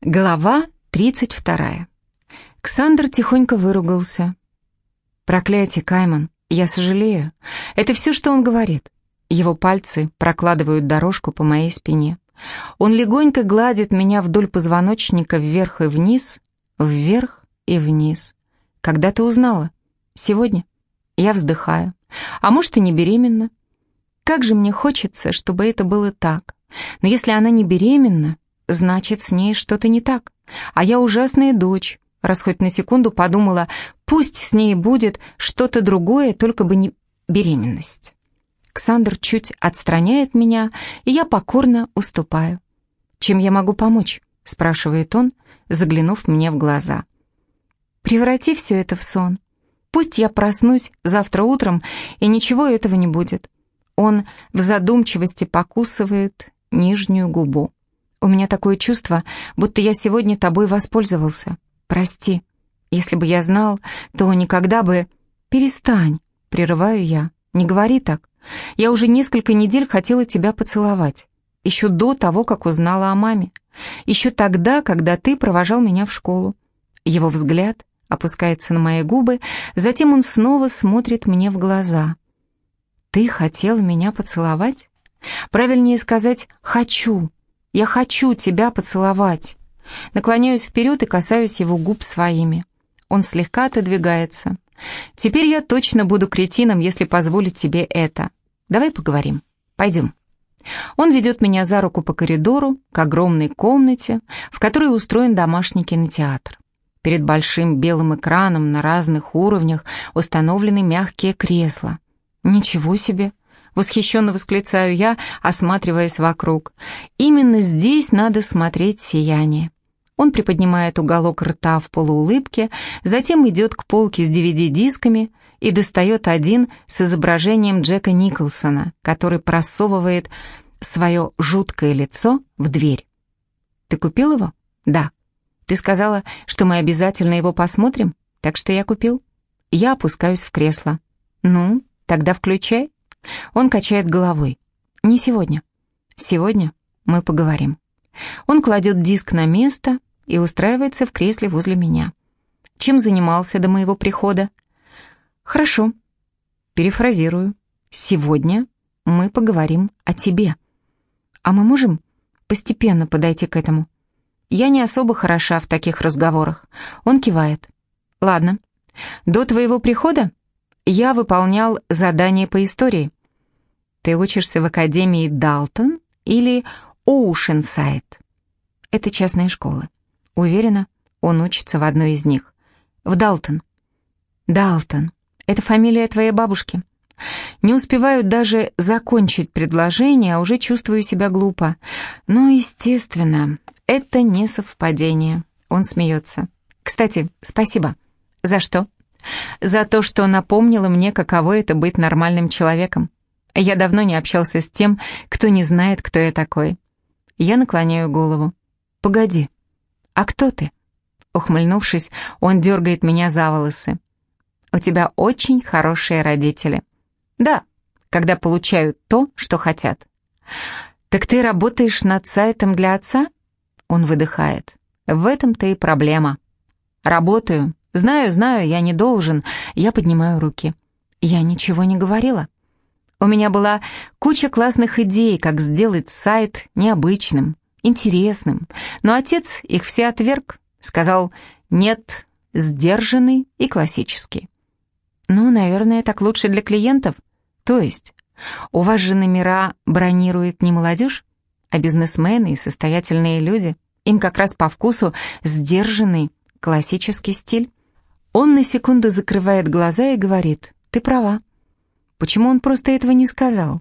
Глава 32. Ксандр тихонько выругался. «Проклятие, Кайман, я сожалею. Это все, что он говорит. Его пальцы прокладывают дорожку по моей спине. Он легонько гладит меня вдоль позвоночника вверх и вниз, вверх и вниз. Когда ты узнала? Сегодня. Я вздыхаю. А может, и не беременна. Как же мне хочется, чтобы это было так. Но если она не беременна, Значит, с ней что-то не так. А я ужасная дочь. Раз хоть на секунду подумала, пусть с ней будет что-то другое, только бы не беременность. Ксандр чуть отстраняет меня, и я покорно уступаю. «Чем я могу помочь?» — спрашивает он, заглянув мне в глаза. «Преврати все это в сон. Пусть я проснусь завтра утром, и ничего этого не будет». Он в задумчивости покусывает нижнюю губу. У меня такое чувство, будто я сегодня тобой воспользовался. Прости. Если бы я знал, то никогда бы... Перестань, прерываю я. Не говори так. Я уже несколько недель хотела тебя поцеловать. Еще до того, как узнала о маме. Еще тогда, когда ты провожал меня в школу. Его взгляд опускается на мои губы, затем он снова смотрит мне в глаза. «Ты хотел меня поцеловать?» Правильнее сказать «хочу», я хочу тебя поцеловать. Наклоняюсь вперед и касаюсь его губ своими. Он слегка отодвигается. Теперь я точно буду кретином, если позволить тебе это. Давай поговорим. Пойдем. Он ведет меня за руку по коридору к огромной комнате, в которой устроен домашний кинотеатр. Перед большим белым экраном на разных уровнях установлены мягкие кресла. Ничего себе! Восхищенно восклицаю я, осматриваясь вокруг. Именно здесь надо смотреть сияние. Он приподнимает уголок рта в полуулыбке, затем идет к полке с DVD-дисками и достает один с изображением Джека Николсона, который просовывает свое жуткое лицо в дверь. «Ты купил его?» «Да». «Ты сказала, что мы обязательно его посмотрим, так что я купил». Я опускаюсь в кресло. «Ну, тогда включай». Он качает головой. «Не сегодня. Сегодня мы поговорим». Он кладет диск на место и устраивается в кресле возле меня. Чем занимался до моего прихода? Хорошо. Перефразирую. Сегодня мы поговорим о тебе. А мы можем постепенно подойти к этому? Я не особо хороша в таких разговорах. Он кивает. Ладно. До твоего прихода я выполнял задание по истории. Ты учишься в Академии Далтон или Оушенсайд? Это частная школа. Уверена, он учится в одной из них. В Далтон. Далтон. Это фамилия твоей бабушки. Не успеваю даже закончить предложение, а уже чувствую себя глупо. Но, естественно, это не совпадение. Он смеется. Кстати, спасибо. За что? За то, что напомнила мне, каково это быть нормальным человеком. Я давно не общался с тем, кто не знает, кто я такой. Я наклоняю голову. «Погоди, а кто ты?» Ухмыльнувшись, он дергает меня за волосы. «У тебя очень хорошие родители». «Да, когда получают то, что хотят». «Так ты работаешь над сайтом для отца?» Он выдыхает. «В этом-то и проблема». «Работаю. Знаю, знаю, я не должен». Я поднимаю руки. «Я ничего не говорила». У меня была куча классных идей, как сделать сайт необычным, интересным, но отец их все отверг, сказал «нет, сдержанный и классический». Ну, наверное, так лучше для клиентов. То есть, у вас же номера бронирует не молодежь, а бизнесмены и состоятельные люди. Им как раз по вкусу сдержанный классический стиль. Он на секунду закрывает глаза и говорит «ты права». Почему он просто этого не сказал?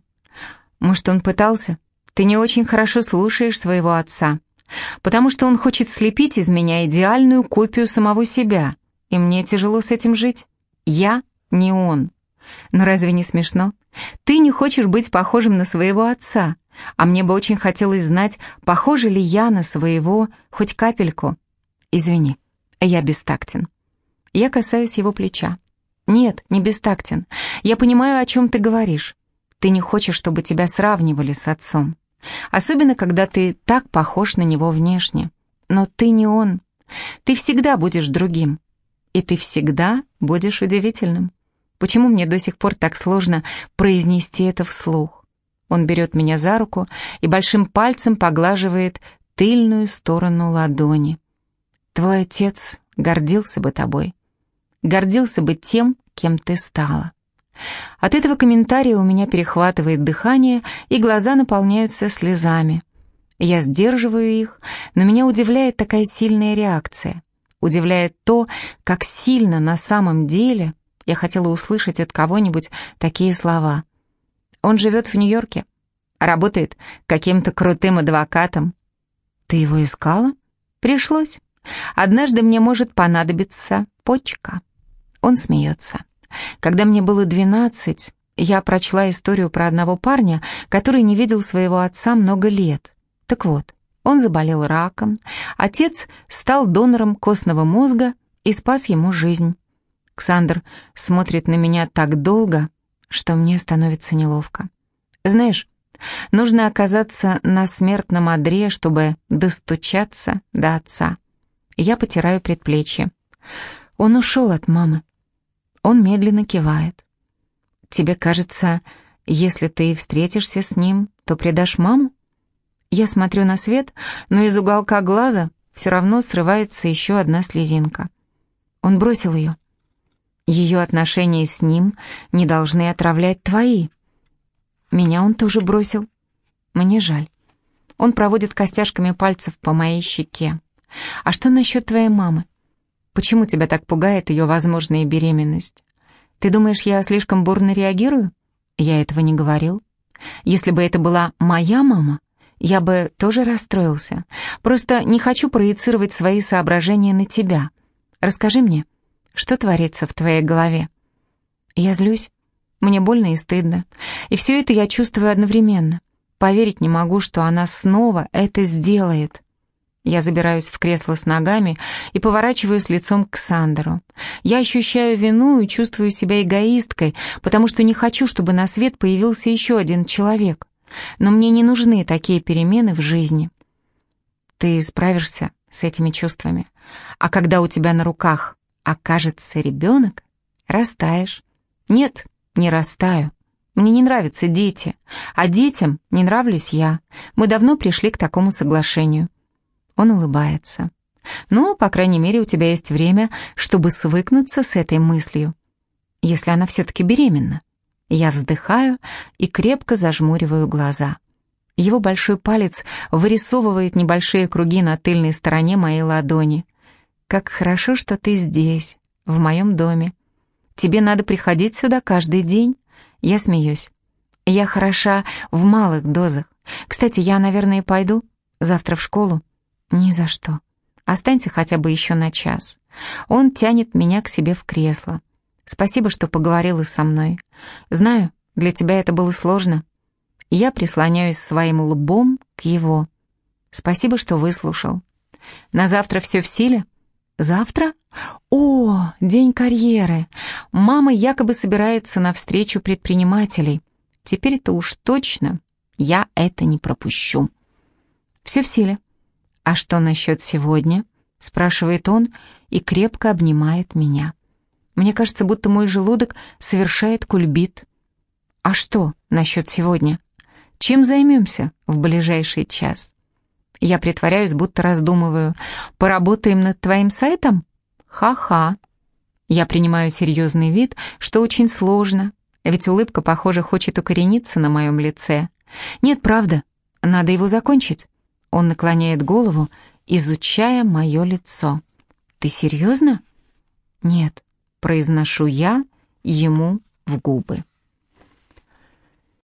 Может, он пытался? Ты не очень хорошо слушаешь своего отца. Потому что он хочет слепить из меня идеальную копию самого себя. И мне тяжело с этим жить. Я не он. Но разве не смешно? Ты не хочешь быть похожим на своего отца. А мне бы очень хотелось знать, похожа ли я на своего хоть капельку. Извини, я бестактен. Я касаюсь его плеча. «Нет, не бестактен. Я понимаю, о чем ты говоришь. Ты не хочешь, чтобы тебя сравнивали с отцом. Особенно, когда ты так похож на него внешне. Но ты не он. Ты всегда будешь другим. И ты всегда будешь удивительным. Почему мне до сих пор так сложно произнести это вслух? Он берет меня за руку и большим пальцем поглаживает тыльную сторону ладони. Твой отец гордился бы тобой. Гордился бы тем, кем ты стала. От этого комментария у меня перехватывает дыхание, и глаза наполняются слезами. Я сдерживаю их, но меня удивляет такая сильная реакция. Удивляет то, как сильно на самом деле я хотела услышать от кого-нибудь такие слова. Он живет в Нью-Йорке, работает каким-то крутым адвокатом. Ты его искала? Пришлось. Однажды мне может понадобиться почка. Он смеется. Когда мне было двенадцать, я прочла историю про одного парня, который не видел своего отца много лет. Так вот, он заболел раком, отец стал донором костного мозга и спас ему жизнь. Ксандр смотрит на меня так долго, что мне становится неловко. Знаешь, нужно оказаться на смертном одре, чтобы достучаться до отца. Я потираю предплечье. Он ушел от мамы. Он медленно кивает. Тебе кажется, если ты встретишься с ним, то предашь маму? Я смотрю на свет, но из уголка глаза все равно срывается еще одна слезинка. Он бросил ее. Ее отношения с ним не должны отравлять твои. Меня он тоже бросил. Мне жаль. Он проводит костяшками пальцев по моей щеке. А что насчет твоей мамы? Почему тебя так пугает ее возможная беременность? Ты думаешь, я слишком бурно реагирую? Я этого не говорил. Если бы это была моя мама, я бы тоже расстроился. Просто не хочу проецировать свои соображения на тебя. Расскажи мне, что творится в твоей голове? Я злюсь. Мне больно и стыдно. И все это я чувствую одновременно. Поверить не могу, что она снова это сделает. Я забираюсь в кресло с ногами и поворачиваюсь лицом к Сандеру. Я ощущаю вину и чувствую себя эгоисткой, потому что не хочу, чтобы на свет появился еще один человек. Но мне не нужны такие перемены в жизни. Ты справишься с этими чувствами. А когда у тебя на руках окажется ребенок, растаешь. Нет, не растаю. Мне не нравятся дети, а детям не нравлюсь я. Мы давно пришли к такому соглашению. Он улыбается. Ну, по крайней мере, у тебя есть время, чтобы свыкнуться с этой мыслью. Если она все-таки беременна. Я вздыхаю и крепко зажмуриваю глаза. Его большой палец вырисовывает небольшие круги на тыльной стороне моей ладони. «Как хорошо, что ты здесь, в моем доме. Тебе надо приходить сюда каждый день». Я смеюсь. Я хороша в малых дозах. Кстати, я, наверное, пойду завтра в школу. Ни за что. Останься хотя бы еще на час. Он тянет меня к себе в кресло. Спасибо, что поговорила со мной. Знаю, для тебя это было сложно. Я прислоняюсь своим лбом к его. Спасибо, что выслушал. На завтра все в силе? Завтра? О, день карьеры. Мама якобы собирается на встречу предпринимателей. Теперь-то уж точно я это не пропущу. Все в силе. А что насчет сегодня? Спрашивает он и крепко обнимает меня. Мне кажется, будто мой желудок совершает кульбит. А что насчет сегодня? Чем займемся в ближайший час? Я притворяюсь, будто раздумываю. Поработаем над твоим сайтом? Ха-ха. Я принимаю серьезный вид, что очень сложно, ведь улыбка, похоже, хочет укорениться на моем лице. Нет, правда, надо его закончить. Он наклоняет голову, изучая мое лицо. Ты серьезно? Нет произношу я ему в губы.